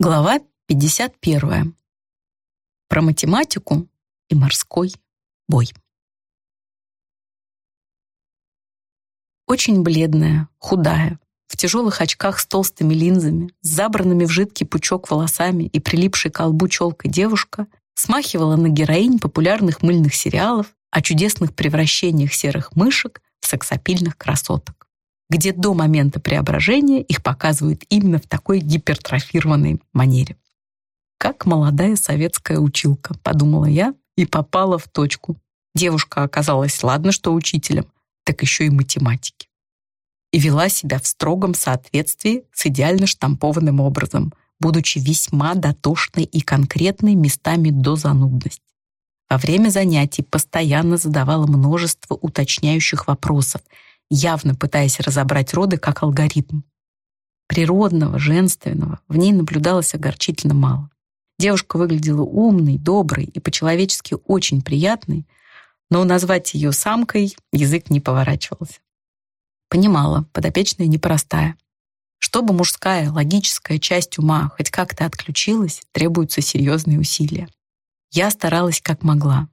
Глава 51. Про математику и морской бой. Очень бледная, худая, в тяжелых очках с толстыми линзами, с забранными в жидкий пучок волосами и прилипшей к лбу челкой девушка смахивала на героинь популярных мыльных сериалов о чудесных превращениях серых мышек в сексапильных красоток где до момента преображения их показывают именно в такой гипертрофированной манере. «Как молодая советская училка», — подумала я и попала в точку. Девушка оказалась, ладно, что учителем, так еще и математики. И вела себя в строгом соответствии с идеально штампованным образом, будучи весьма дотошной и конкретной местами до занудности. Во время занятий постоянно задавала множество уточняющих вопросов — явно пытаясь разобрать роды как алгоритм. Природного, женственного в ней наблюдалось огорчительно мало. Девушка выглядела умной, доброй и по-человечески очень приятной, но назвать ее самкой язык не поворачивался. Понимала, подопечная непростая. Чтобы мужская, логическая часть ума хоть как-то отключилась, требуются серьезные усилия. Я старалась как могла.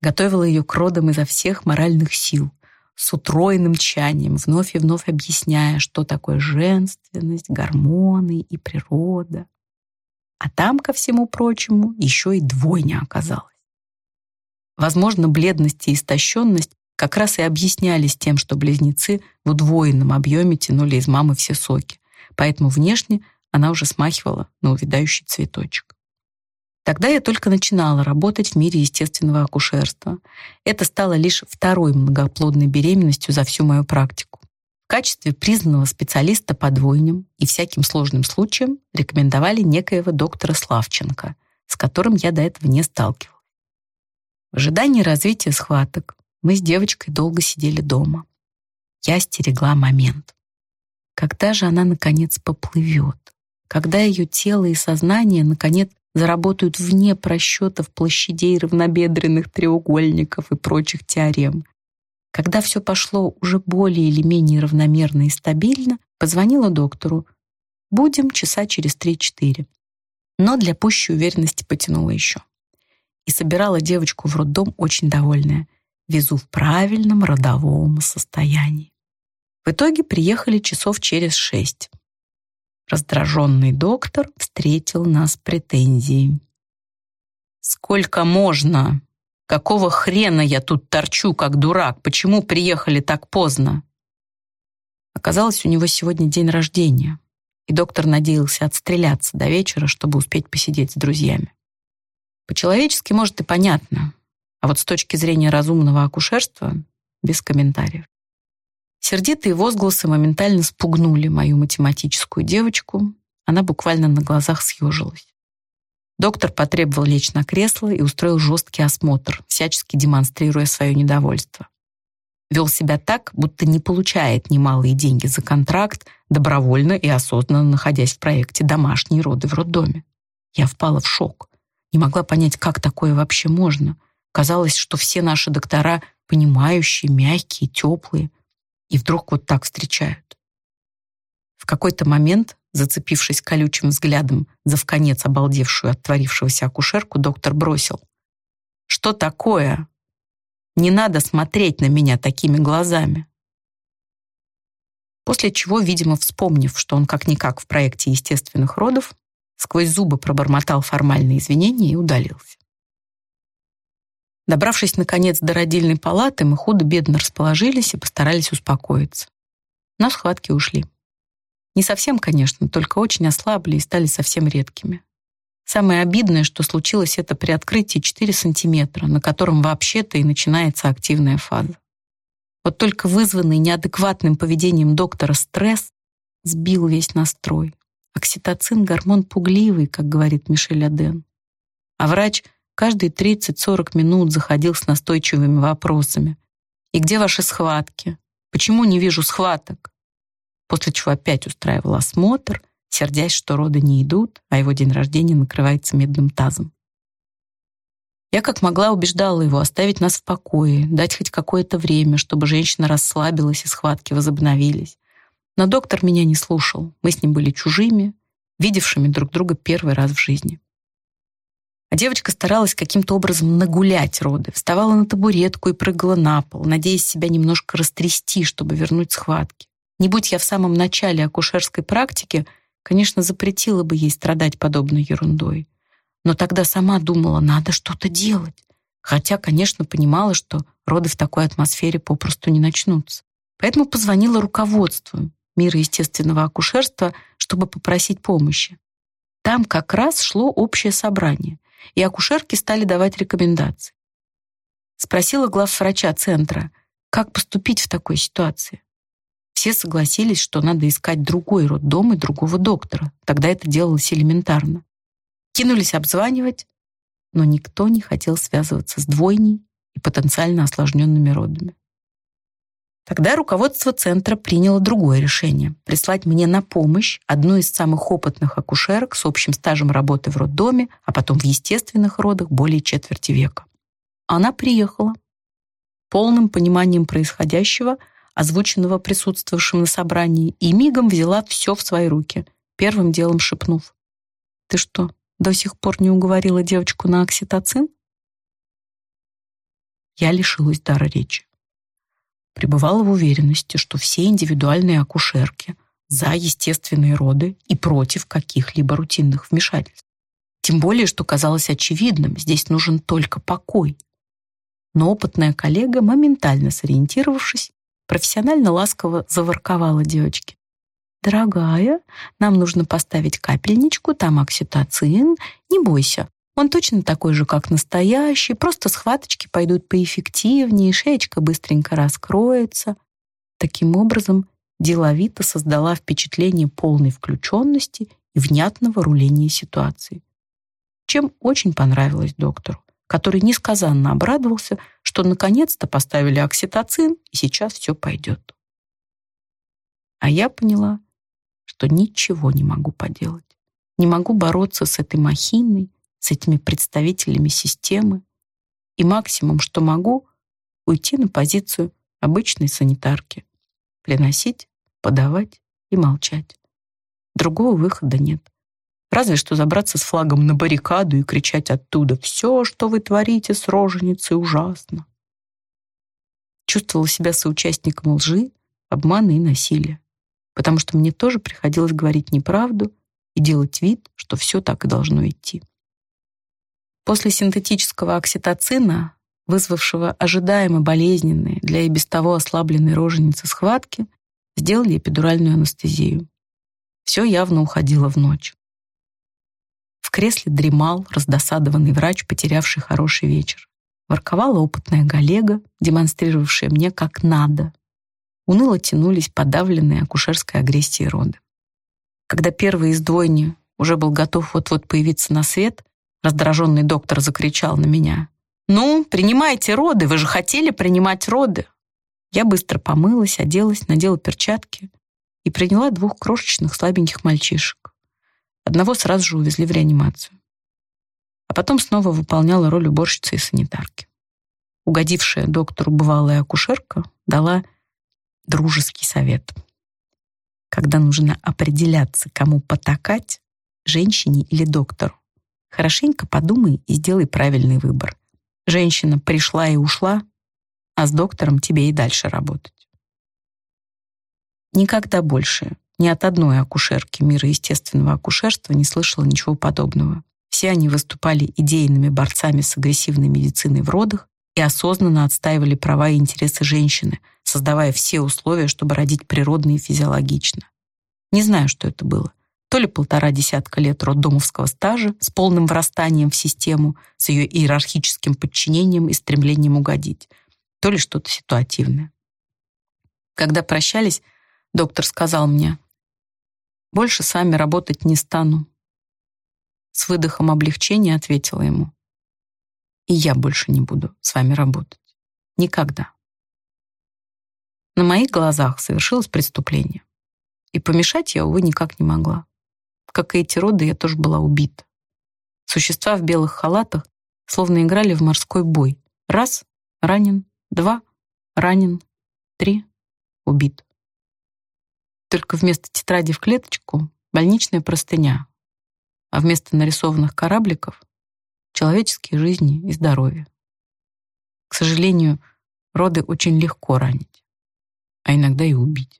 Готовила ее к родам изо всех моральных сил, с утроенным тщанием, вновь и вновь объясняя, что такое женственность, гормоны и природа. А там, ко всему прочему, еще и двойня оказалась. Возможно, бледность и истощенность как раз и объяснялись тем, что близнецы в удвоенном объеме тянули из мамы все соки, поэтому внешне она уже смахивала на увядающий цветочек. Тогда я только начинала работать в мире естественного акушерства. Это стало лишь второй многоплодной беременностью за всю мою практику. В качестве признанного специалиста по двойням и всяким сложным случаям рекомендовали некоего доктора Славченко, с которым я до этого не сталкивалась. В ожидании развития схваток мы с девочкой долго сидели дома. Я стерегла момент. Когда же она, наконец, поплывет? Когда ее тело и сознание, наконец, заработают вне просчетов площадей равнобедренных треугольников и прочих теорем. Когда все пошло уже более или менее равномерно и стабильно, позвонила доктору. Будем часа через 3-4. Но для пущей уверенности потянула еще. И собирала девочку в роддом очень довольная. Везу в правильном родовом состоянии. В итоге приехали часов через шесть. Раздраженный доктор встретил нас претензией. «Сколько можно? Какого хрена я тут торчу, как дурак? Почему приехали так поздно?» Оказалось, у него сегодня день рождения, и доктор надеялся отстреляться до вечера, чтобы успеть посидеть с друзьями. По-человечески, может, и понятно, а вот с точки зрения разумного акушерства — без комментариев. Сердитые возгласы моментально спугнули мою математическую девочку. Она буквально на глазах съежилась. Доктор потребовал лечь на кресло и устроил жесткий осмотр, всячески демонстрируя свое недовольство. Вел себя так, будто не получает немалые деньги за контракт, добровольно и осознанно находясь в проекте «Домашние роды в роддоме». Я впала в шок. Не могла понять, как такое вообще можно. Казалось, что все наши доктора понимающие, мягкие, теплые, и вдруг вот так встречают. В какой-то момент, зацепившись колючим взглядом за вконец обалдевшую от творившегося акушерку, доктор бросил. «Что такое? Не надо смотреть на меня такими глазами». После чего, видимо, вспомнив, что он как-никак в проекте естественных родов, сквозь зубы пробормотал формальные извинения и удалился. Добравшись, наконец, до родильной палаты, мы худо-бедно расположились и постарались успокоиться. На схватки ушли. Не совсем, конечно, только очень ослабли и стали совсем редкими. Самое обидное, что случилось это при открытии 4 сантиметра, на котором вообще-то и начинается активная фаза. Вот только вызванный неадекватным поведением доктора стресс сбил весь настрой. Окситоцин — гормон пугливый, как говорит Мишель Аден. А врач — каждые 30-40 минут заходил с настойчивыми вопросами. «И где ваши схватки? Почему не вижу схваток?» После чего опять устраивал осмотр, сердясь, что роды не идут, а его день рождения накрывается медным тазом. Я как могла убеждала его оставить нас в покое, дать хоть какое-то время, чтобы женщина расслабилась и схватки возобновились. Но доктор меня не слушал. Мы с ним были чужими, видевшими друг друга первый раз в жизни. А девочка старалась каким-то образом нагулять роды, вставала на табуретку и прыгала на пол, надеясь себя немножко растрясти, чтобы вернуть схватки. Не будь я в самом начале акушерской практики, конечно, запретила бы ей страдать подобной ерундой. Но тогда сама думала, надо что-то делать. Хотя, конечно, понимала, что роды в такой атмосфере попросту не начнутся. Поэтому позвонила руководству мира естественного акушерства, чтобы попросить помощи. Там как раз шло общее собрание, и акушерки стали давать рекомендации. Спросила главврача центра, как поступить в такой ситуации. Все согласились, что надо искать другой роддом и другого доктора. Тогда это делалось элементарно. Кинулись обзванивать, но никто не хотел связываться с двойней и потенциально осложненными родами. Тогда руководство центра приняло другое решение — прислать мне на помощь одну из самых опытных акушерок с общим стажем работы в роддоме, а потом в естественных родах более четверти века. Она приехала. Полным пониманием происходящего, озвученного присутствовавшим на собрании, и мигом взяла все в свои руки, первым делом шепнув. «Ты что, до сих пор не уговорила девочку на окситоцин?» Я лишилась дара речи пребывала в уверенности, что все индивидуальные акушерки за естественные роды и против каких-либо рутинных вмешательств. Тем более, что казалось очевидным, здесь нужен только покой. Но опытная коллега, моментально сориентировавшись, профессионально ласково заворковала девочке. «Дорогая, нам нужно поставить капельничку, там окситоцин. Не бойся, он точно такой же, как настоящий, просто схваточки пойдут поэффективнее, шеечка быстренько раскроется. Таким образом, деловито создала впечатление полной включенности и внятного руления ситуации. Чем очень понравилось доктору, который несказанно обрадовался, что наконец-то поставили окситоцин, и сейчас все пойдет. А я поняла, что ничего не могу поделать. Не могу бороться с этой махиной, с этими представителями системы, и максимум, что могу, уйти на позицию обычной санитарки, приносить, подавать и молчать. Другого выхода нет. Разве что забраться с флагом на баррикаду и кричать оттуда «Все, что вы творите с роженицей, ужасно!» Чувствовала себя соучастником лжи, обмана и насилия, потому что мне тоже приходилось говорить неправду и делать вид, что все так и должно идти. После синтетического окситоцина, вызвавшего ожидаемо болезненные для и без того ослабленной роженицы схватки, сделали эпидуральную анестезию. Все явно уходило в ночь. В кресле дремал раздосадованный врач, потерявший хороший вечер. Ворковала опытная Галега, демонстрировавшая мне, как надо. Уныло тянулись подавленные акушерской агрессией роды. Когда первый из двойни уже был готов вот-вот появиться на свет, Раздраженный доктор закричал на меня. «Ну, принимайте роды, вы же хотели принимать роды!» Я быстро помылась, оделась, надела перчатки и приняла двух крошечных слабеньких мальчишек. Одного сразу же увезли в реанимацию. А потом снова выполняла роль уборщицы и санитарки. Угодившая доктору бывалая акушерка дала дружеский совет. Когда нужно определяться, кому потакать, женщине или доктору, Хорошенько подумай и сделай правильный выбор. Женщина пришла и ушла, а с доктором тебе и дальше работать. Никогда больше ни от одной акушерки мира естественного акушерства не слышала ничего подобного. Все они выступали идейными борцами с агрессивной медициной в родах и осознанно отстаивали права и интересы женщины, создавая все условия, чтобы родить природно и физиологично. Не знаю, что это было то ли полтора десятка лет роддомовского стажа с полным врастанием в систему, с ее иерархическим подчинением и стремлением угодить, то ли что-то ситуативное. Когда прощались, доктор сказал мне, «Больше с вами работать не стану». С выдохом облегчения ответила ему, «И я больше не буду с вами работать. Никогда». На моих глазах совершилось преступление. И помешать я, увы, никак не могла. Как и эти роды, я тоже была убита. Существа в белых халатах словно играли в морской бой. Раз — ранен, два — ранен, три — убит. Только вместо тетради в клеточку — больничная простыня, а вместо нарисованных корабликов — человеческие жизни и здоровье. К сожалению, роды очень легко ранить, а иногда и убить.